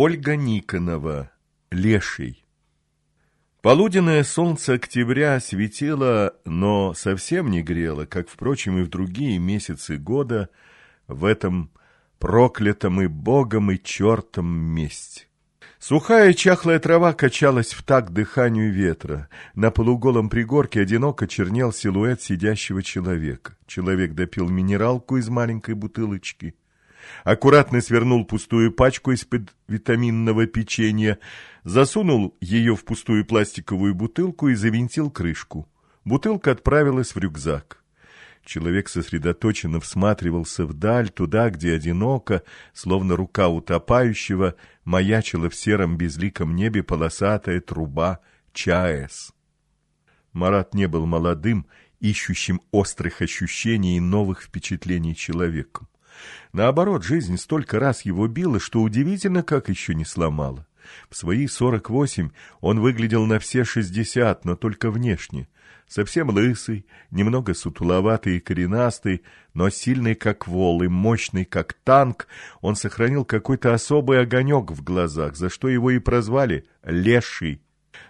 Ольга Никонова. Леший. Полуденное солнце октября светило, но совсем не грело, как, впрочем, и в другие месяцы года в этом проклятом и богом и чертом месте. Сухая чахлая трава качалась в такт дыханию ветра. На полуголом пригорке одиноко чернел силуэт сидящего человека. Человек допил минералку из маленькой бутылочки – аккуратно свернул пустую пачку из-под витаминного печенья, засунул ее в пустую пластиковую бутылку и завинтил крышку. Бутылка отправилась в рюкзак. Человек сосредоточенно всматривался вдаль, туда, где одиноко, словно рука утопающего, маячила в сером безликом небе полосатая труба ЧАЭС. Марат не был молодым, ищущим острых ощущений и новых впечатлений человеком. Наоборот, жизнь столько раз его била, что удивительно, как еще не сломала. В свои сорок восемь он выглядел на все шестьдесят, но только внешне. Совсем лысый, немного сутуловатый и коренастый, но сильный как вол и мощный как танк, он сохранил какой-то особый огонек в глазах, за что его и прозвали «леший».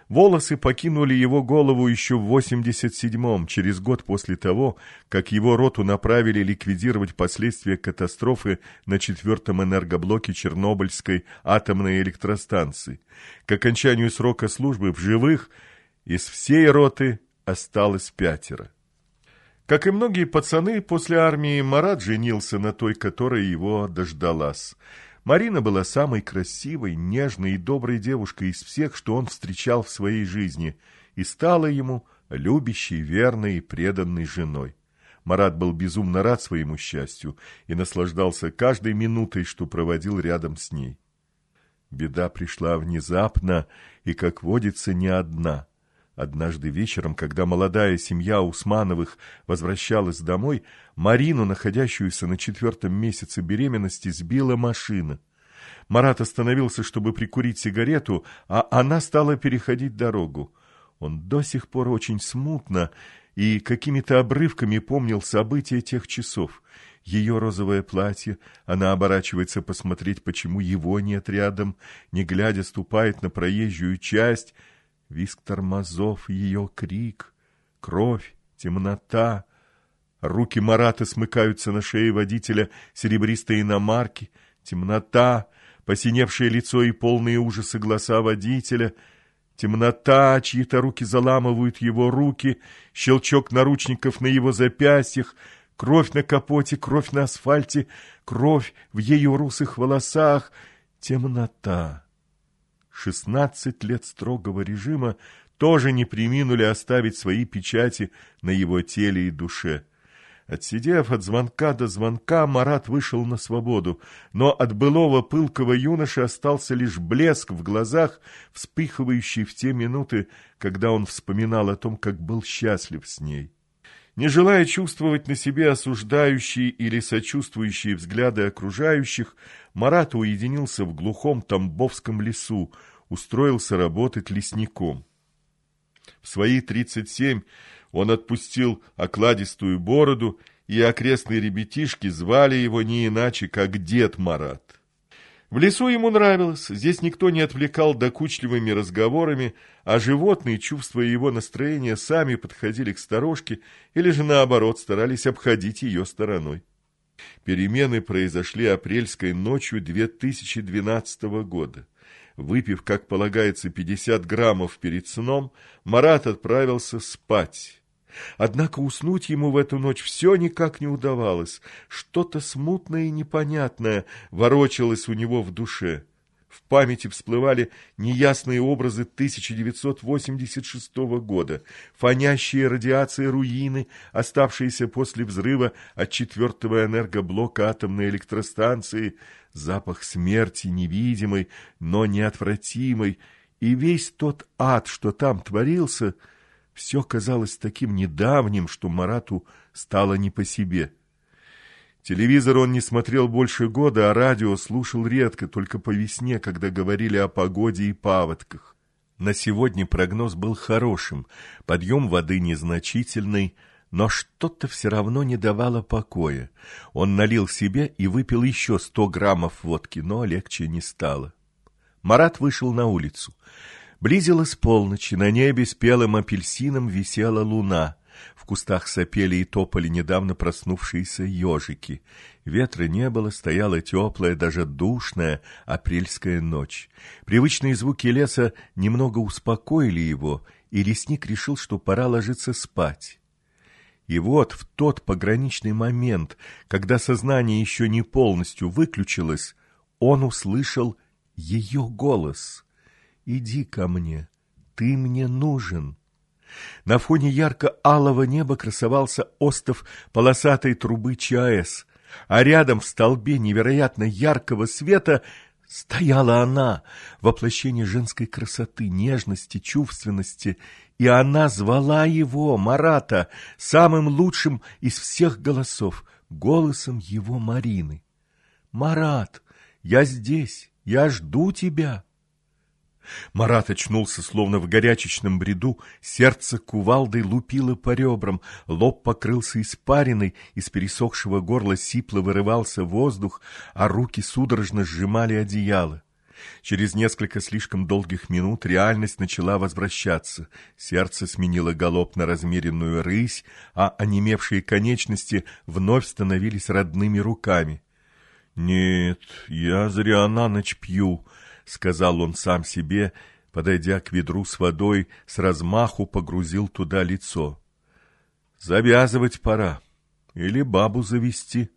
Волосы покинули его голову еще в 87-м, через год после того, как его роту направили ликвидировать последствия катастрофы на четвертом энергоблоке Чернобыльской атомной электростанции. К окончанию срока службы в живых из всей роты осталось пятеро. Как и многие пацаны, после армии Марат женился на той, которая его дождалась – Марина была самой красивой, нежной и доброй девушкой из всех, что он встречал в своей жизни, и стала ему любящей, верной и преданной женой. Марат был безумно рад своему счастью и наслаждался каждой минутой, что проводил рядом с ней. Беда пришла внезапно и, как водится, не одна. Однажды вечером, когда молодая семья Усмановых возвращалась домой, Марину, находящуюся на четвертом месяце беременности, сбила машина. Марат остановился, чтобы прикурить сигарету, а она стала переходить дорогу. Он до сих пор очень смутно и какими-то обрывками помнил события тех часов. Ее розовое платье, она оборачивается посмотреть, почему его нет рядом, не глядя ступает на проезжую часть — Виск тормозов, ее крик, кровь, темнота. Руки Марата смыкаются на шее водителя серебристой иномарки. Темнота, посиневшее лицо и полные ужасы глаза водителя. Темнота, чьи-то руки заламывают его руки, щелчок наручников на его запястьях, кровь на капоте, кровь на асфальте, кровь в ее русых волосах. Темнота. Шестнадцать лет строгого режима тоже не приминули оставить свои печати на его теле и душе. Отсидев от звонка до звонка, Марат вышел на свободу, но от былого пылкого юноши остался лишь блеск в глазах, вспыхивающий в те минуты, когда он вспоминал о том, как был счастлив с ней. Не желая чувствовать на себе осуждающие или сочувствующие взгляды окружающих, Марат уединился в глухом Тамбовском лесу, устроился работать лесником. В свои 37 он отпустил окладистую бороду, и окрестные ребятишки звали его не иначе, как Дед Марат. В лесу ему нравилось, здесь никто не отвлекал докучливыми разговорами, а животные, чувствуя его настроение, сами подходили к сторожке или же наоборот старались обходить ее стороной. Перемены произошли апрельской ночью 2012 года. Выпив, как полагается, 50 граммов перед сном, Марат отправился спать. Однако уснуть ему в эту ночь все никак не удавалось. Что-то смутное и непонятное ворочалось у него в душе. В памяти всплывали неясные образы 1986 года, фонящие радиации руины, оставшиеся после взрыва от четвертого энергоблока атомной электростанции, запах смерти невидимый, но неотвратимый, и весь тот ад, что там творился — все казалось таким недавним, что Марату стало не по себе. Телевизор он не смотрел больше года, а радио слушал редко, только по весне, когда говорили о погоде и паводках. На сегодня прогноз был хорошим, подъем воды незначительный, но что-то все равно не давало покоя. Он налил себе и выпил еще сто граммов водки, но легче не стало. Марат вышел на улицу. Близилась полночь, на небе с пелым апельсином висела луна. В кустах сопели и топали недавно проснувшиеся ежики. Ветра не было, стояла теплая, даже душная апрельская ночь. Привычные звуки леса немного успокоили его, и лесник решил, что пора ложиться спать. И вот в тот пограничный момент, когда сознание еще не полностью выключилось, он услышал ее голос. «Иди ко мне, ты мне нужен». На фоне ярко-алого неба красовался остов полосатой трубы ЧАЭС, а рядом в столбе невероятно яркого света стояла она, воплощение женской красоты, нежности, чувственности, и она звала его, Марата, самым лучшим из всех голосов, голосом его Марины. «Марат, я здесь, я жду тебя». Марат очнулся, словно в горячечном бреду, сердце кувалдой лупило по ребрам, лоб покрылся испариной, из пересохшего горла сипло вырывался воздух, а руки судорожно сжимали одеяло. Через несколько слишком долгих минут реальность начала возвращаться. Сердце сменило галоп на размеренную рысь, а онемевшие конечности вновь становились родными руками. «Нет, я зря на ночь пью», — сказал он сам себе, подойдя к ведру с водой, с размаху погрузил туда лицо. «Завязывать пора. Или бабу завести».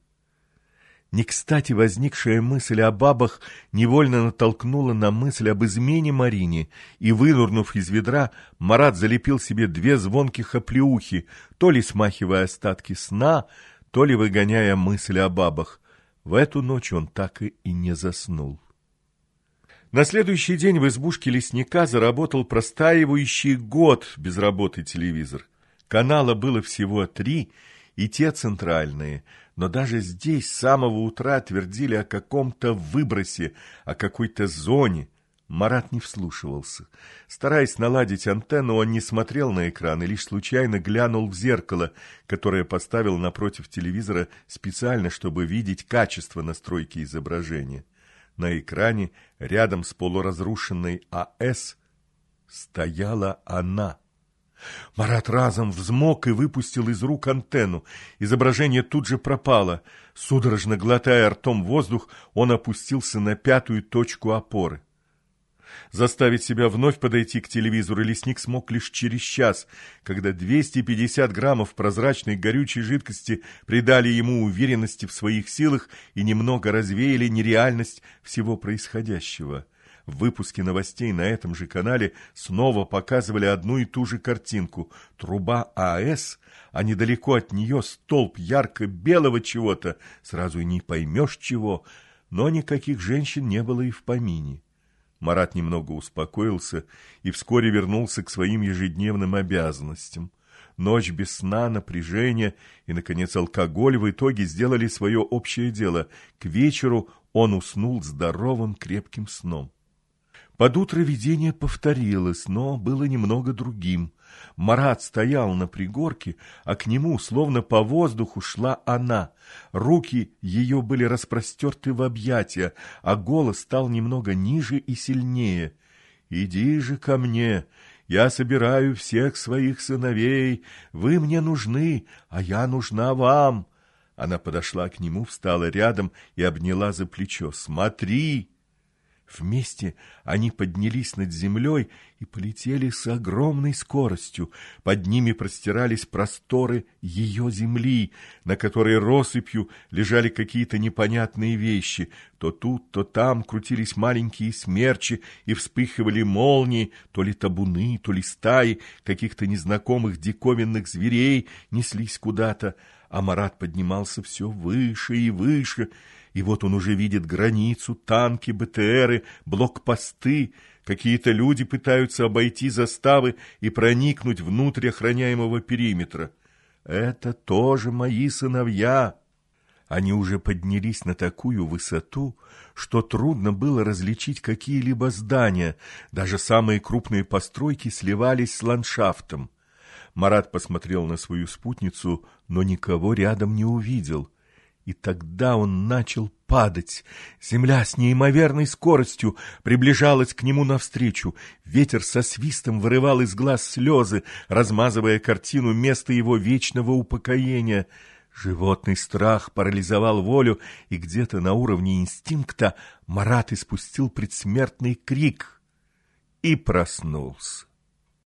Не кстати возникшая мысль о бабах невольно натолкнула на мысль об измене Марине, и, вынурнув из ведра, Марат залепил себе две звонких оплеухи, то ли смахивая остатки сна, то ли выгоняя мысль о бабах. В эту ночь он так и не заснул. На следующий день в избушке лесника заработал простаивающий год без работы телевизор. Канала было всего три, и те центральные, но даже здесь с самого утра твердили о каком-то выбросе, о какой-то зоне. Марат не вслушивался. Стараясь наладить антенну, он не смотрел на экран и лишь случайно глянул в зеркало, которое поставил напротив телевизора специально, чтобы видеть качество настройки изображения. На экране, рядом с полуразрушенной АЭС, стояла она. Марат разом взмок и выпустил из рук антенну. Изображение тут же пропало. Судорожно глотая ртом воздух, он опустился на пятую точку опоры. Заставить себя вновь подойти к телевизору лесник смог лишь через час, когда 250 граммов прозрачной горючей жидкости придали ему уверенности в своих силах и немного развеяли нереальность всего происходящего. В выпуске новостей на этом же канале снова показывали одну и ту же картинку. Труба АЭС, а недалеко от нее столб ярко-белого чего-то, сразу и не поймешь чего, но никаких женщин не было и в помине. Марат немного успокоился и вскоре вернулся к своим ежедневным обязанностям. Ночь без сна, напряжение и, наконец, алкоголь в итоге сделали свое общее дело. К вечеру он уснул здоровым крепким сном. Под утро видение повторилось, но было немного другим. Марат стоял на пригорке, а к нему, словно по воздуху, шла она. Руки ее были распростерты в объятия, а голос стал немного ниже и сильнее. «Иди же ко мне, я собираю всех своих сыновей, вы мне нужны, а я нужна вам». Она подошла к нему, встала рядом и обняла за плечо. «Смотри!» Вместе они поднялись над землей и полетели с огромной скоростью. Под ними простирались просторы ее земли, на которой россыпью лежали какие-то непонятные вещи. То тут, то там крутились маленькие смерчи и вспыхивали молнии, то ли табуны, то ли стаи каких-то незнакомых диковинных зверей неслись куда-то, а Марат поднимался все выше и выше, и вот он уже видит границу, танки, БТРы, блокпосты. Какие-то люди пытаются обойти заставы и проникнуть внутрь охраняемого периметра. Это тоже мои сыновья. Они уже поднялись на такую высоту, что трудно было различить какие-либо здания, даже самые крупные постройки сливались с ландшафтом. Марат посмотрел на свою спутницу, но никого рядом не увидел. И тогда он начал падать. Земля с неимоверной скоростью приближалась к нему навстречу. Ветер со свистом вырывал из глаз слезы, размазывая картину места его вечного упокоения. Животный страх парализовал волю, и где-то на уровне инстинкта Марат испустил предсмертный крик и проснулся.